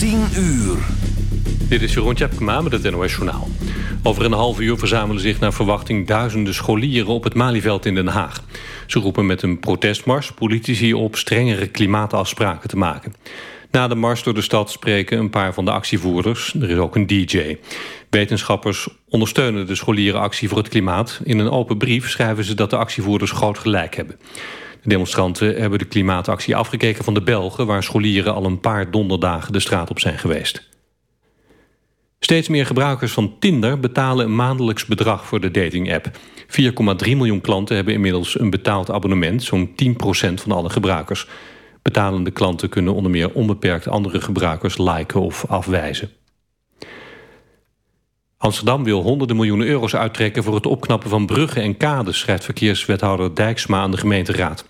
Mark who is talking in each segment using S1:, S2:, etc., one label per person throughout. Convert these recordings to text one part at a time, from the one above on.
S1: 10 uur.
S2: Dit is Jeroen Tjepkema met het NOS Journaal. Over een half uur verzamelen zich naar verwachting duizenden scholieren op het Malieveld in Den Haag. Ze roepen met een protestmars politici op strengere klimaatafspraken te maken. Na de mars door de stad spreken een paar van de actievoerders. Er is ook een DJ. Wetenschappers ondersteunen de scholierenactie voor het klimaat. In een open brief schrijven ze dat de actievoerders groot gelijk hebben. De demonstranten hebben de klimaatactie afgekeken van de Belgen... waar scholieren al een paar donderdagen de straat op zijn geweest. Steeds meer gebruikers van Tinder betalen een maandelijks bedrag voor de dating-app. 4,3 miljoen klanten hebben inmiddels een betaald abonnement, zo'n 10% van alle gebruikers. Betalende klanten kunnen onder meer onbeperkt andere gebruikers liken of afwijzen. Amsterdam wil honderden miljoenen euro's uittrekken voor het opknappen van bruggen en kades, schrijft verkeerswethouder Dijksma aan de gemeenteraad.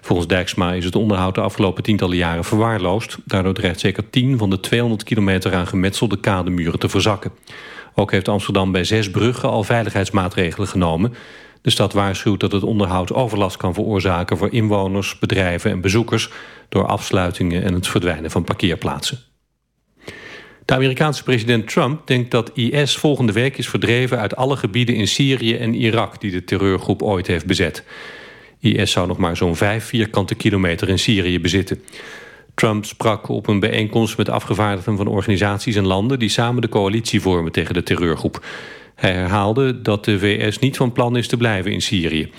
S2: Volgens Dijksma is het onderhoud de afgelopen tientallen jaren verwaarloosd. Daardoor dreigt zeker 10 van de 200 kilometer aan gemetselde kademuren te verzakken. Ook heeft Amsterdam bij zes bruggen al veiligheidsmaatregelen genomen. De stad waarschuwt dat het onderhoud overlast kan veroorzaken voor inwoners, bedrijven en bezoekers door afsluitingen en het verdwijnen van parkeerplaatsen. De Amerikaanse president Trump denkt dat IS volgende week is verdreven uit alle gebieden in Syrië en Irak die de terreurgroep ooit heeft bezet. IS zou nog maar zo'n vijf vierkante kilometer in Syrië bezitten. Trump sprak op een bijeenkomst met afgevaardigden van organisaties en landen die samen de coalitie vormen tegen de terreurgroep. Hij herhaalde dat de VS niet van plan is te blijven in Syrië.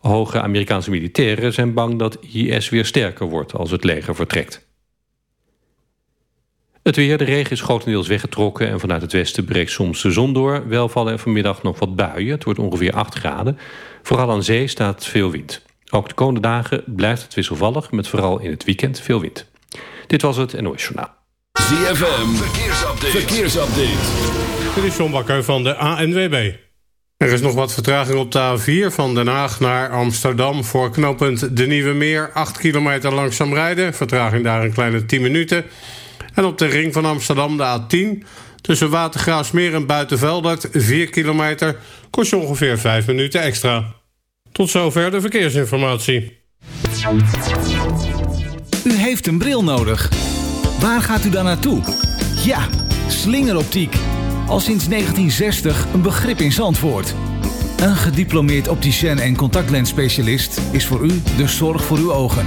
S2: Hoge Amerikaanse militairen zijn bang dat IS weer sterker wordt als het leger vertrekt. Het weer, de regen is grotendeels weggetrokken... en vanuit het westen breekt soms de zon door. Wel vallen er vanmiddag nog wat buien. Het wordt ongeveer 8 graden. Vooral aan zee staat veel wind. Ook de komende dagen blijft het wisselvallig... met vooral in het weekend veel wind. Dit was het NOS Journaal.
S1: ZFM, verkeersupdate. verkeersupdate.
S3: Dit is John Bakker van de ANWB. Er is nog wat vertraging op de A4 van Den Haag naar Amsterdam... voor knooppunt De Nieuwe Meer. 8 kilometer langzaam rijden. Vertraging daar een kleine 10 minuten... En op de ring van Amsterdam de A10... tussen Watergraafsmeer en Buitenveldert, 4 kilometer... kost je ongeveer 5 minuten extra. Tot zover de verkeersinformatie.
S4: U heeft een bril nodig. Waar gaat u dan naartoe? Ja, slingeroptiek. Al sinds 1960 een begrip in Zandvoort. Een gediplomeerd opticien en contactlensspecialist... is voor u de zorg voor uw ogen.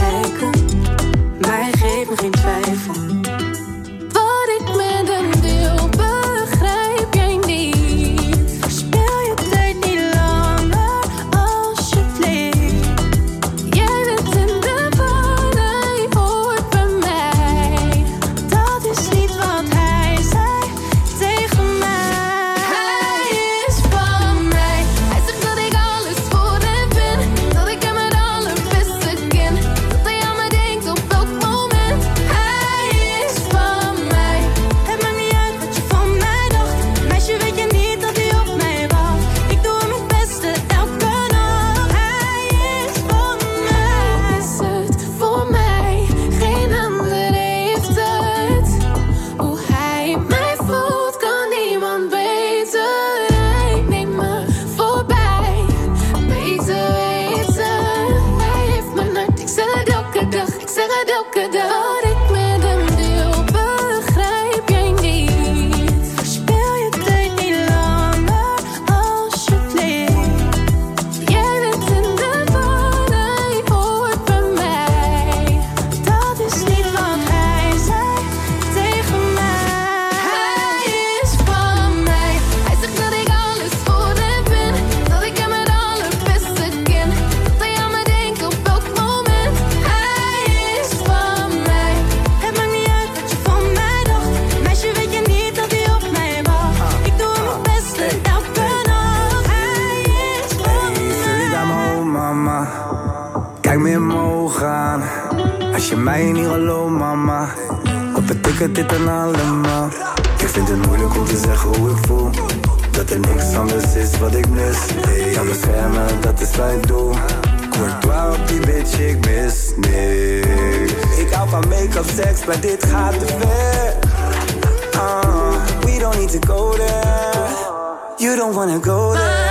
S5: geef me geen twijfel. het
S6: allemaal. Ik vind het moeilijk om te zeggen hoe ik voel. Dat er niks anders is wat ik mis. Hey, beschermen, dat is wat ik doe. Courtois op die bitch, ik mis niks. Ik hou van make-up, seks, maar dit gaat te ver. Ah, we don't need to go there. You don't wanna go there.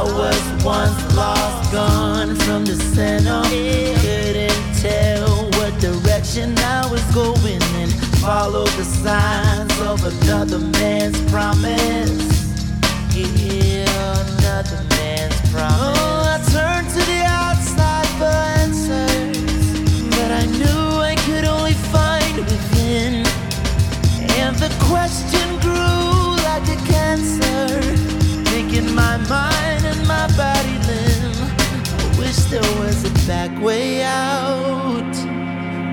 S7: I was once lost, gone from the center. Couldn't tell what direction I was going and follow the signs of another man's promise. Yeah, another man's promise. Oh, I turned to the outside for answers, but I knew I could only find within. And the question grew like a cancer in my mind there was a back way out.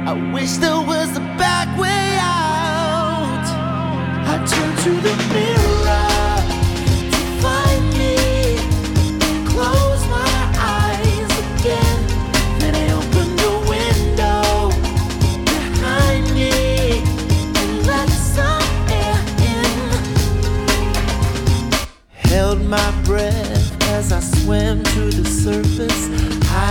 S7: I wish there was a back way out. I turned to the mirror to find me. Close my eyes again. Then I opened the window behind me and let some air in. Held my breath as I swam to the surface.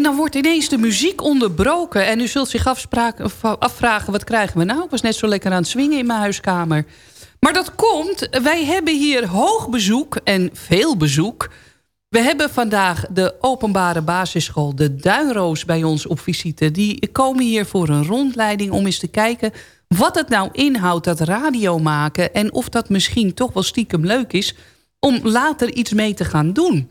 S8: en dan wordt ineens de muziek onderbroken. En u zult zich afvragen, wat krijgen we nou? Ik was net zo lekker aan het swingen in mijn huiskamer. Maar dat komt, wij hebben hier hoog bezoek en veel bezoek. We hebben vandaag de openbare basisschool De Duinroos bij ons op visite. Die komen hier voor een rondleiding om eens te kijken... wat het nou inhoudt, dat radio maken... en of dat misschien toch wel stiekem leuk is... om later iets mee te gaan doen.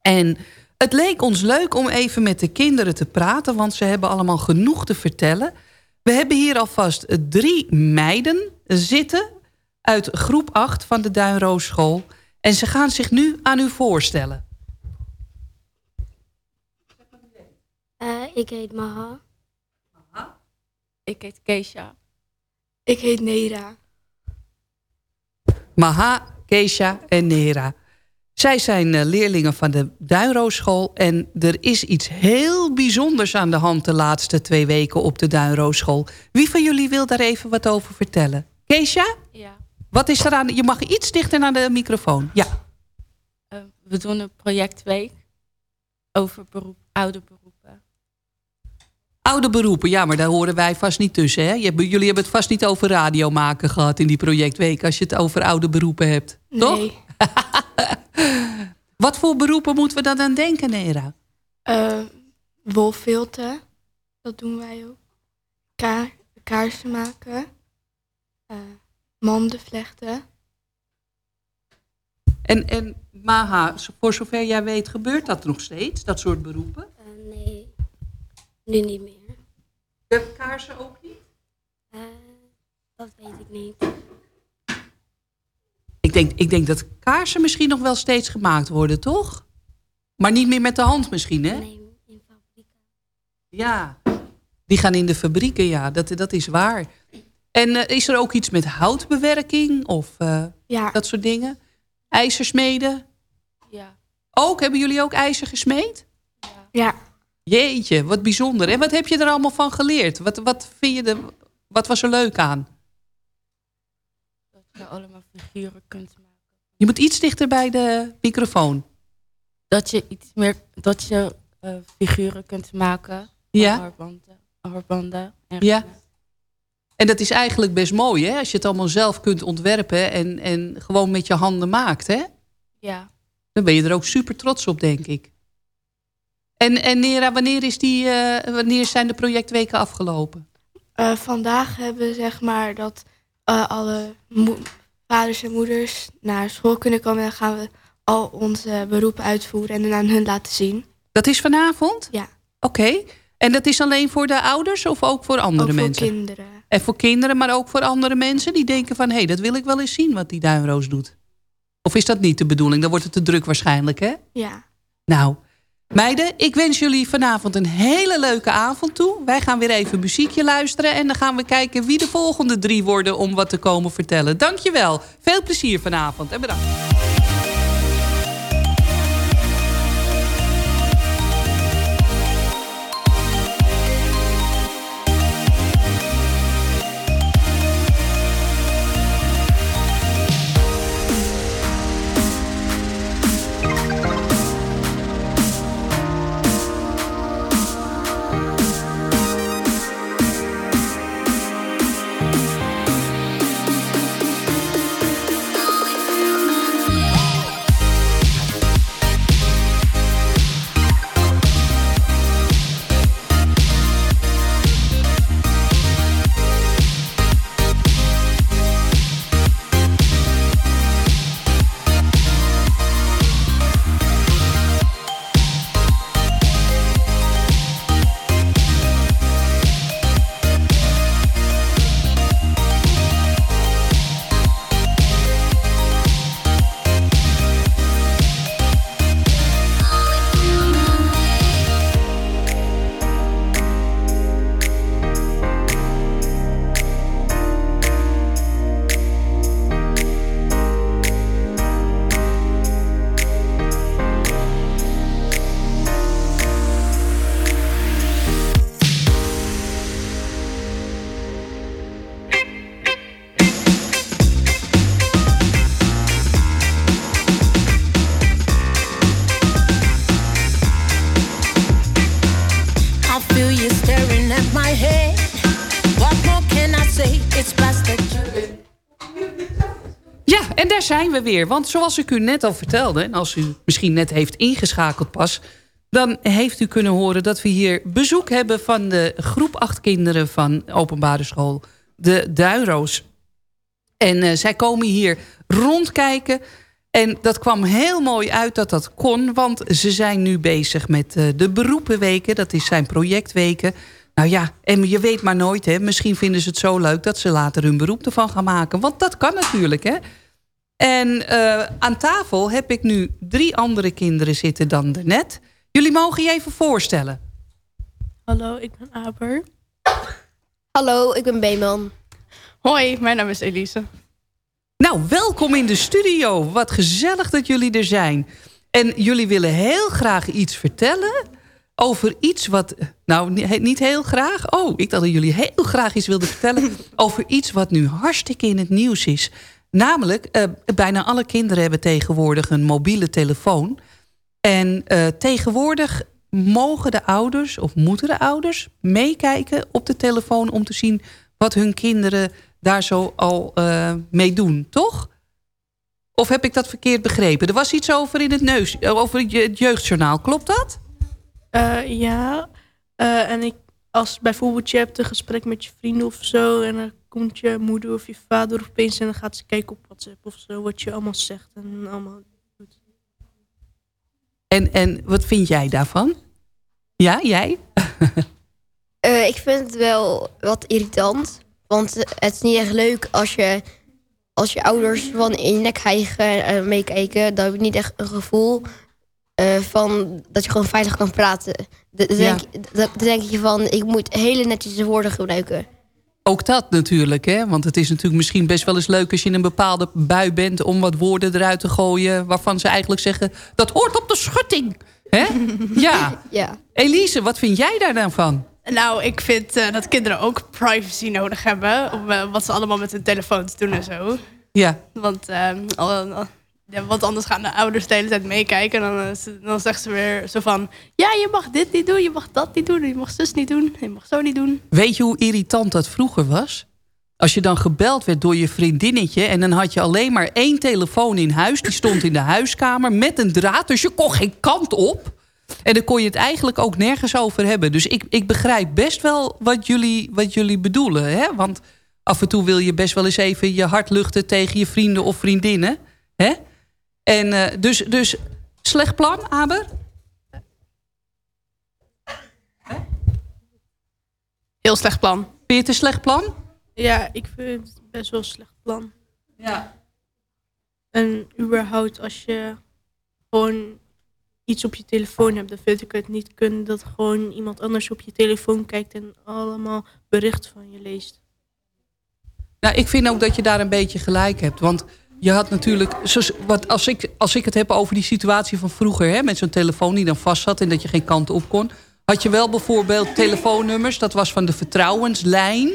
S8: En het leek ons leuk om even met de kinderen te praten... want ze hebben allemaal genoeg te vertellen. We hebben hier alvast drie meiden zitten... uit groep 8 van de Duinroosschool. En ze gaan zich nu aan u voorstellen.
S9: Eh, ik heet Maha.
S10: Ik heet Keisha.
S9: Ik heet Nera.
S8: Maha, Keisha en Nera. Zij zijn eh, leerlingen van de Duinroosschool... en er is iets heel bijzonders aan de hand de laatste twee weken op de Duinroosschool. Wie van jullie wil daar even wat over vertellen? Keisha?
S10: Ja.
S8: Wat is er aan? Je mag iets dichter naar de microfoon. Ja.
S10: Eh, we doen een projectweek over beroep, oude beroepen.
S8: Oude beroepen, ja, maar daar horen wij vast niet tussen. Hè? Jullie hebben het vast niet over radio maken gehad in die projectweek... als je het over oude beroepen hebt, toch? Wat voor beroepen moeten we dan aan denken, Nera?
S9: Eh wolfilten. Dat doen wij ook. Ka kaarsen maken. Eh manden vlechten.
S8: En, en Maha, voor zover jij weet, gebeurt dat nog steeds, dat soort beroepen?
S9: Eh, nee, nu niet meer.
S8: De kaarsen ook niet?
S9: Eh, dat weet ik niet.
S8: Ik denk, ik denk dat kaarsen misschien nog wel steeds gemaakt worden, toch? Maar niet meer met de hand misschien, hè?
S9: Nee, in fabrieken.
S8: Ja, die gaan in de fabrieken, ja, dat, dat is waar. En eh, is er ook iets met houtbewerking of eh,
S9: Ja.
S8: dat soort dingen? IJzersmeden?
S10: Ja.
S8: Ook? Hebben jullie ook ijzer gesmeed?
S9: Ja.
S8: Jeetje, wat bijzonder. En wat heb je er allemaal van geleerd? Wat, wat, vind je er, wat was er leuk aan?
S10: Dat je allemaal figuren kunt maken.
S8: Je moet iets dichter bij de microfoon.
S10: Dat je iets meer, dat je eh, figuren kunt maken.
S8: Ja.
S10: Arbanden, arbanden en
S8: Ja. En dat is eigenlijk best mooi, hè? Als je het allemaal zelf kunt ontwerpen en, en gewoon met je handen maakt, hè?
S10: Ja.
S8: Dan ben je er ook super trots op, denk ik. En, en Nera, wanneer, is die, eh, wanneer zijn de projectweken afgelopen?
S9: Eh, vandaag hebben we zeg maar dat eh, alle vaders en moeders naar school kunnen komen. En dan gaan we al onze beroepen uitvoeren en dan aan hun laten zien.
S8: Dat is vanavond?
S9: Ja.
S8: Oké. En dat is alleen voor de ouders of ook voor andere
S9: Ook voor
S8: mensen?
S9: kinderen.
S8: En voor kinderen, maar ook voor andere mensen die denken van... hé, hey, dat wil ik wel eens zien wat die duinroos doet. Of is dat niet de bedoeling? Dan wordt het te druk waarschijnlijk, hè?
S9: Ja.
S8: Nou, meiden, ik wens jullie vanavond een hele leuke avond toe. Wij gaan weer even muziekje luisteren... en dan gaan we kijken wie de volgende drie worden om wat te komen vertellen. Dankjewel. Veel plezier vanavond en bedankt. Zijn we weer. Want zoals ik u net al vertelde... en als u misschien net heeft ingeschakeld pas... dan heeft u kunnen horen dat we hier bezoek hebben... van de groep 8 kinderen van openbare school De Duinroos. En eh, zij komen hier rondkijken... En dat kwam heel mooi uit dat dat kon, want ze zijn nu bezig met eh, de beroepenweken. Dat is zijn projectweken. Nou ja, en je weet maar nooit, hè. Misschien vinden ze het zo leuk dat ze later hun beroep ervan gaan maken. Want dat kan natuurlijk, hè. En eh, aan tafel heb ik nu drie andere kinderen zitten dan daarnet. Jullie mogen je even voorstellen.
S11: Hallo, ik ben Aber.
S12: Hallo, ik ben Beeman.
S11: Hoi, mijn naam is Elise.
S8: Nou, welkom in de studio. Wat gezellig dat jullie er zijn. En jullie willen heel graag iets vertellen over iets wat... Nou, ni- niet heel graag. Oh, ik dacht dat jullie heel graag iets wilden vertellen... over iets wat nu hartstikke in het nieuws is. Namelijk, eh, bijna alle kinderen hebben tegenwoordig een mobiele telefoon. En eh, tegenwoordig mogen de ouders of moeten de ouders meekijken op de telefoon... om te zien wat hun kinderen daar zo al eh, mee doen, toch? Of heb ik dat verkeerd begrepen? Er was iets over in het neus, over het je- het jeugdjournaal, klopt dat?
S11: Ja, en ik, als bijvoorbeeld je hebt een gesprek met je vrienden of zo... en dan komt je moeder of je vader opeens... en dan gaat ze kijken op WhatsApp of zo... wat je allemaal zegt en allemaal...
S8: En, en wat vind jij daarvan? Ja, jij?
S12: Eh, ik vind het wel wat irritant. Want het is niet echt leuk als je, als je ouders van in je nek hijgen en meekijken. Dan heb je niet echt een gevoel eh, van dat je gewoon veilig kan praten.
S8: Ja.
S12: dan denk je van, ik moet hele netjes woorden gebruiken.
S8: Ook dat natuurlijk, hè? Want het is natuurlijk misschien best wel eens leuk... als je in een bepaalde bui bent om wat woorden eruit te gooien... waarvan ze eigenlijk zeggen, dat hoort op de schutting. Hè? Ja.
S12: Ja.
S8: Elise, wat vind jij daar dan van?
S11: Nou, ik vind eh, dat kinderen ook privacy nodig hebben. Om eh, wat ze allemaal met hun telefoon te doen en zo.
S8: Ja.
S11: Want, ehm, al- al- ja, want anders gaan de ouders de hele tijd meekijken. En dan, het- dan zegt ze weer zo van... Ja, je mag dit niet doen, je mag dat niet doen. Je mag zus niet doen, je mag zo niet doen.
S8: Weet je hoe irritant dat vroeger was? Als je dan gebeld werd door je vriendinnetje... en dan had je alleen maar één telefoon in huis. Die stond in de huiskamer met een draad. Dus je kon geen kant op. En dan kon je het eigenlijk ook nergens over hebben. Dus ik, ik begrijp best wel wat jullie, wat jullie bedoelen. Hè? Want af en toe wil je best wel eens even je hart luchten... tegen je vrienden of vriendinnen. Hè? En eh, dus, dus slecht plan, Aber?
S11: Heel slecht plan.
S8: Vind je het een slecht plan?
S11: Ja, ik vind het best wel een slecht plan.
S8: Ja.
S11: En überhaupt als je gewoon iets op je telefoon hebt... dan vind ik het niet kunnen dat gewoon iemand anders op je telefoon kijkt... en allemaal berichten van je leest.
S8: Nou, ik vind ook dat je daar een beetje gelijk hebt. Want je had natuurlijk... Wat, als, ik, als ik het heb over die situatie van vroeger... Hè, met zo'n telefoon die dan vast zat en dat je geen kant op kon... had je wel bijvoorbeeld telefoonnummers. Dat was van de vertrouwenslijn.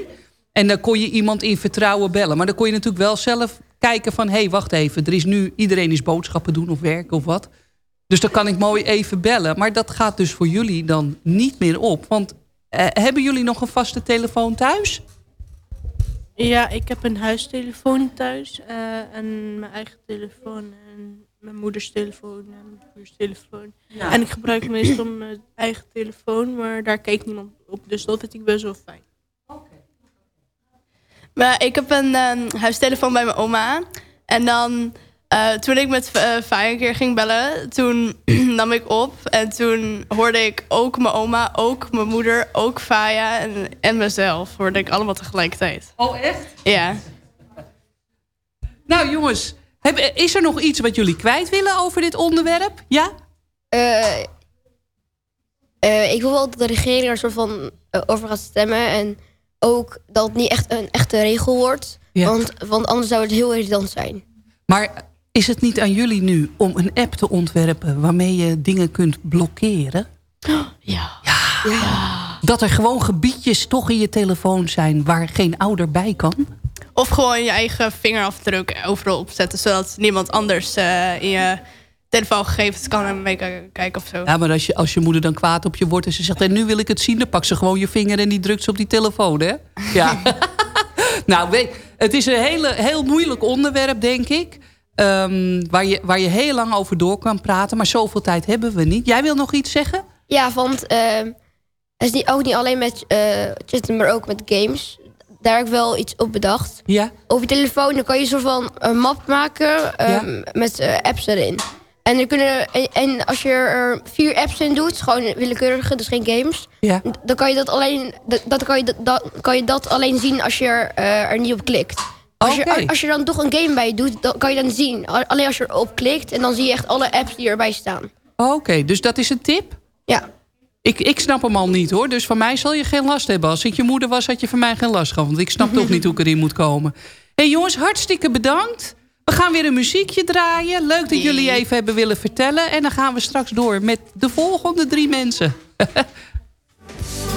S8: En dan kon je iemand in vertrouwen bellen. Maar dan kon je natuurlijk wel zelf kijken van... hé, hey, wacht even, er is nu, iedereen is boodschappen doen of werken of wat. Dus dan kan ik mooi even bellen. Maar dat gaat dus voor jullie dan niet meer op. Want eh, hebben jullie nog een vaste telefoon thuis?
S11: Ja, ik heb een huistelefoon thuis. eh, en mijn eigen telefoon. En mijn moeders telefoon. En mijn broers telefoon.
S8: Ja.
S11: En ik gebruik meestal mijn eigen telefoon. Maar daar kijkt niemand op. Dus dat vind ik best wel fijn. Maar ik heb een eh, huistelefoon bij mijn oma. En dan, eh, toen ik met uh, Faya een keer ging bellen, toen nam ik op. En toen hoorde ik ook mijn oma, ook mijn moeder, ook Faya en, en mezelf. Hoorde ik allemaal tegelijkertijd.
S8: Oh, echt?
S11: Ja.
S8: Nou jongens, heb, is er nog iets wat jullie kwijt willen over dit onderwerp? Ja?
S12: Eh, eh, ik wil wel dat de regering er soort van over gaat stemmen. En ook dat het niet echt een echte regel wordt.
S8: Ja.
S12: Want, want anders zou het heel irritant zijn.
S8: Maar is het niet aan jullie nu om een app te ontwerpen... waarmee je dingen kunt blokkeren?
S11: Ja.
S8: Ja. Dat er gewoon gebiedjes toch in je telefoon zijn... waar geen ouder bij kan?
S11: Of gewoon je eigen vingerafdruk overal opzetten. Zodat niemand anders eh, in je telefoongegevens kan en meekijken of zo.
S8: Ja, maar als je, als je moeder dan kwaad op je wordt en ze zegt... en nu wil ik het zien, dan pakt ze gewoon je vinger... en die drukt ze op die telefoon, hè? Ja. nou, weet, het is een hele, heel moeilijk onderwerp, denk ik. Ehm, waar, je, waar je heel lang over door kan praten. Maar zoveel tijd hebben we niet. Jij wil nog iets zeggen?
S12: Ja, want eh, het is niet, ook niet alleen met eh, chatten, maar ook met games. Daar heb ik wel iets op bedacht.
S8: Ja.
S12: Op je telefoon dan kan je een soort van een map maken ehm, met eh, apps erin. En, er kunnen, en, en als je er vier apps in doet, gewoon willekeurige, dus geen games.
S8: Ja.
S12: Dan kan je dat alleen, dat, dat kan, je, dat, dat- kan je dat alleen zien als je er, eh, er niet op klikt. Als, je, als je dan toch een game bij doet, dan kan je dan zien. Alleen als je erop klikt en dan zie je echt alle apps die erbij staan.
S8: Oké, dus dat is een tip?
S12: Ja.
S8: Ik, ik snap hem al niet hoor. Dus van mij zal je geen last hebben. Als ik je moeder was, had je van mij geen last gehad. Want ik snap toch niet hoe ik erin moet komen. Hé hey jongens, hartstikke bedankt. We gaan weer een muziekje draaien. Leuk dat jullie even hebben willen vertellen. En dan gaan we straks door met de volgende drie mensen.